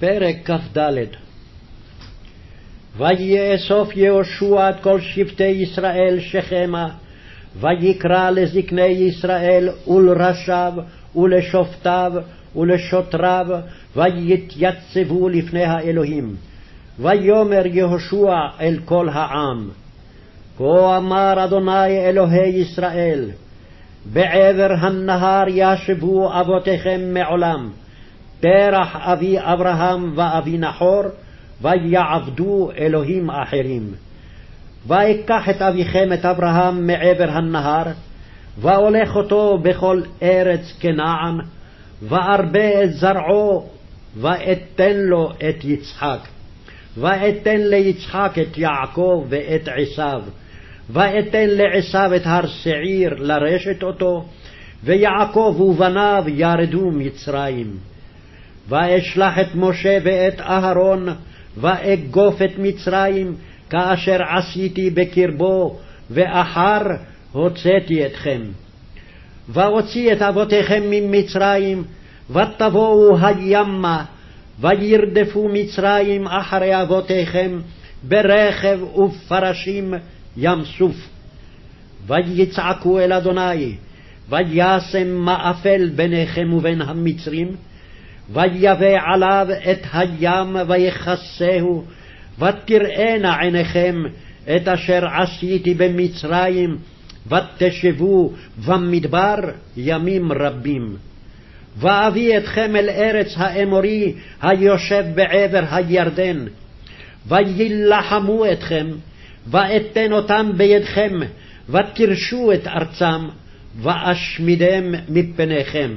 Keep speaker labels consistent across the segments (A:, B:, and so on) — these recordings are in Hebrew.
A: פרק כ"ד ויאסוף יהושע את כל שבטי ישראל שכמה, ויקרא לזקני ישראל ולראשיו ולשופטיו ולשוטריו, ויתייצבו לפני האלוהים. ויאמר יהושע אל כל העם, כה אמר אדוני אלוהי ישראל, בעבר הנהר ישבו אבותיכם מעולם, תרח אבי אברהם ואבי נחור, ויעבדו אלוהים אחרים. ואקח את אביכם את אברהם מעבר הנהר, ואולך אותו בכל ארץ כנען, וארבה את זרעו, ואתן לו את יצחק. ואתן ליצחק את יעקב ואת עשיו, ואתן לעשיו את הר שעיר לרשת אותו, ויעקב ובניו ירדו מצרים. ואשלח את משה ואת אהרון, ואגוף את מצרים, כאשר עשיתי בקרבו, ואחר הוצאתי אתכם. ואוציא את אבותיכם ממצרים, ותבואו הימה, וירדפו מצרים אחרי אבותיכם, ברכב ובפרשים ים סוף. ויצעקו אל אדוני, וישם מאפל ביניכם ובין המצרים, ויבא עליו את הים ויכסהו, ותראינה עיניכם את אשר עשיתי במצרים, ותשבו במדבר ימים רבים. ואביא אתכם אל ארץ האמורי היושב בעבר הירדן, ויילחמו אתכם, ואתן אותם בידכם, ותרשו את ארצם, ואשמידם מפניכם.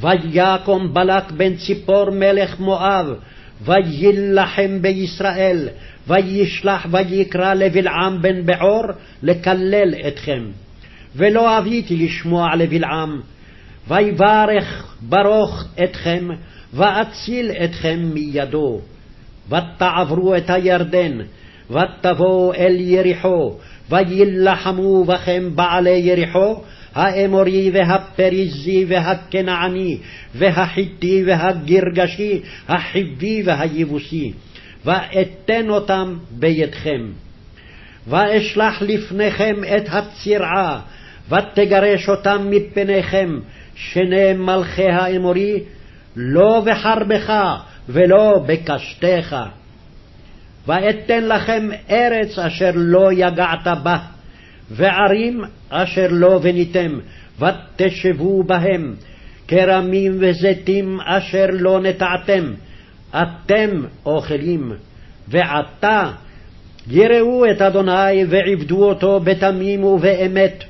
A: ויקום בלק בן ציפור מלך מואב, ויילחם בישראל, וישלח ויקרא לבלעם בן בעור לקלל אתכם. ולא אביתי לשמוע לבלעם, ויברך ברוך אתכם, ואציל אתכם מידו. ותעברו את הירדן, ותבואו אל יריחו, ויילחמו בכם בעלי יריחו, האמורי והפריזי והכנעני והחיטי והגרגשי, החיבי והיבוסי, ואתן אותם בידכם. ואשלח לפניכם את הצרעה, ותגרש אותם מפניכם, שני מלכי האמורי, לא בחרבך ולא בקשתך. ואתן לכם ארץ אשר לא יגעת בה, וערים אשר לא בניתם, ותשבו בהם, כרמים וזיתים אשר לא נטעתם, אתם אוכלים, ועתה יראו את אדוני ועבדו אותו בתמים ובאמת,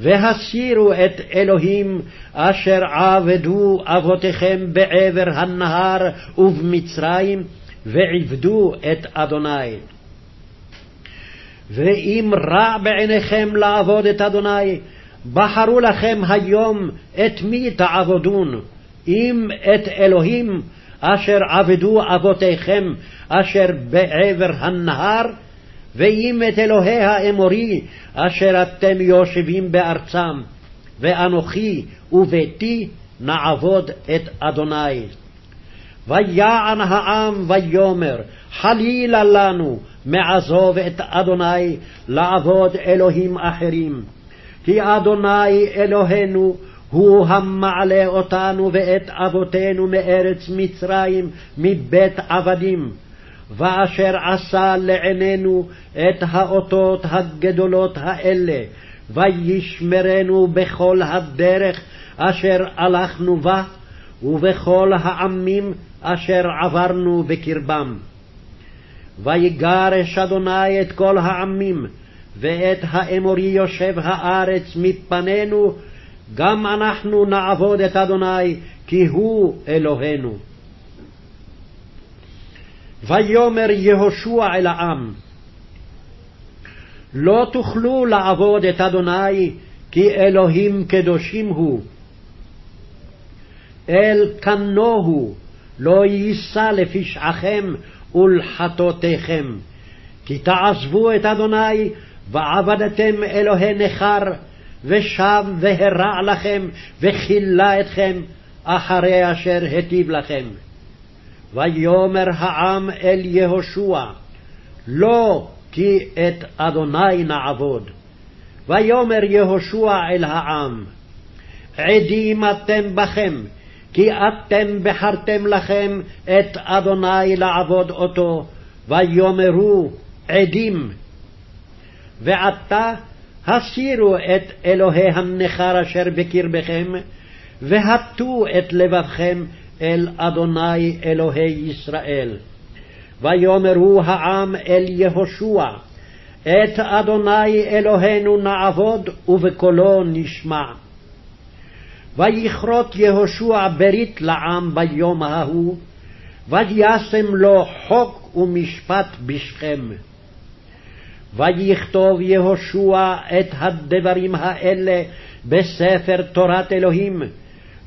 A: והסירו את אלוהים אשר עבדו אבותיכם בעבר הנהר ובמצרים, ועבדו את אדוני. ואם רע בעיניכם לעבוד את אדוני, בחרו לכם היום את מי תעבודון, אם את אלוהים אשר עבדו אבותיכם אשר בעבר הנהר, ואם את אלוהי האמורי אשר אתם יושבים בארצם, ואנוכי וביתי נעבוד את אדוני. ויען העם ויאמר, חלילה לנו מעזוב את אדוני לעבוד אלוהים אחרים. כי אדוני אלוהינו הוא המעלה אותנו ואת אבותינו מארץ מצרים מבית עבדים, ואשר עשה לעינינו את האותות הגדולות האלה, וישמרנו בכל הדרך אשר הלכנו בה, ובכל העמים אשר עברנו בקרבם. ויגרש אדוני את כל העמים, ואת האמורי יושב הארץ מפנינו, גם אנחנו נעבוד את אדוני, כי הוא אלוהינו. ויאמר יהושע אל העם, לא תוכלו לעבוד את אדוני, כי אלוהים קדושים הוא. אל קנוהו לא יישא לפשעכם ולחטאותיכם. כי תעזבו את אדוני, ועבדתם אלוהי נכר, ושב והרע לכם, וכילה אתכם, אחרי אשר היטיב לכם. ויאמר העם אל יהושע, לא כי את אדוני נעבוד. ויאמר יהושע אל העם, עדים אתם בכם, כי אתם בחרתם לכם את אדוני לעבוד אותו, ויאמרו עדים. ועתה הסירו את אלוהי הנכר אשר בקרבכם, והטו את לבבכם אל אדוני אלוהי ישראל. ויאמרו העם אל יהושע, את אדוני אלוהינו נעבוד ובקולו נשמע. ויכרות יהושע ברית לעם ביום ההוא, וישם לו חוק ומשפט בשכם. ויכתוב יהושע את הדברים האלה בספר תורת אלוהים,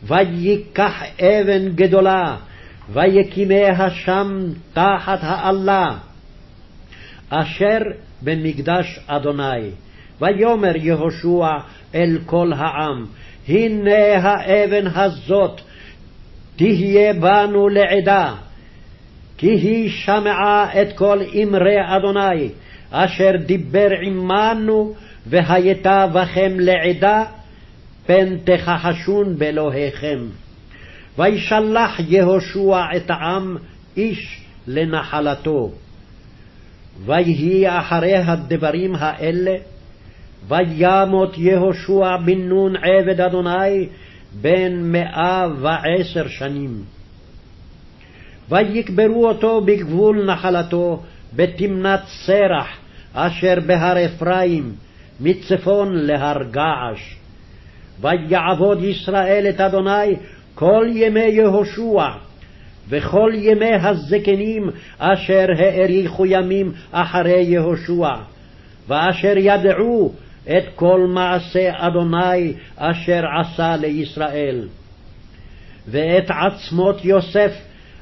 A: ויקח אבן גדולה, ויקימיה שם תחת האלה, אשר במקדש אדוני. ויאמר יהושע אל כל העם, הנה האבן הזאת תהיה בנו לעדה, כי היא שמעה את כל אמרי אדוני, אשר דיבר עמנו, והייתה בכם לעדה, פן תכחשון באלוהיכם. וישלח יהושע את העם איש לנחלתו. ויהי אחרי הדברים האלה, וימות יהושע בן נון עבד אדוני בן מאה ועשר שנים. ויקברו אותו בגבול נחלתו בתמנת סרח אשר בהר אפרים מצפון להר געש. ויעבוד ישראל את אדוני כל ימי יהושע, וכל ימי הזקנים אשר האריכו ימים אחרי יהושע, ואשר ידעו את כל מעשה אדוני אשר עשה לישראל. ואת עצמות יוסף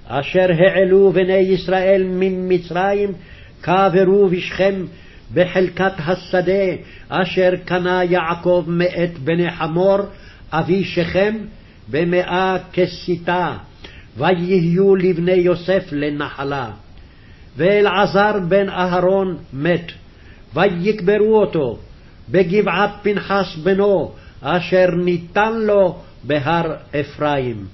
A: אשר העלו בני ישראל ממצרים, קברו בשכם בחלקת השדה אשר קנה יעקב מאת בני חמור, אבי שכם, במאה כסיתה, ויהיו לבני יוסף לנחלה. ואלעזר בן אהרון מת, ויקברו אותו בגבעת פנחס בנו, אשר ניתן לו בהר אפרים.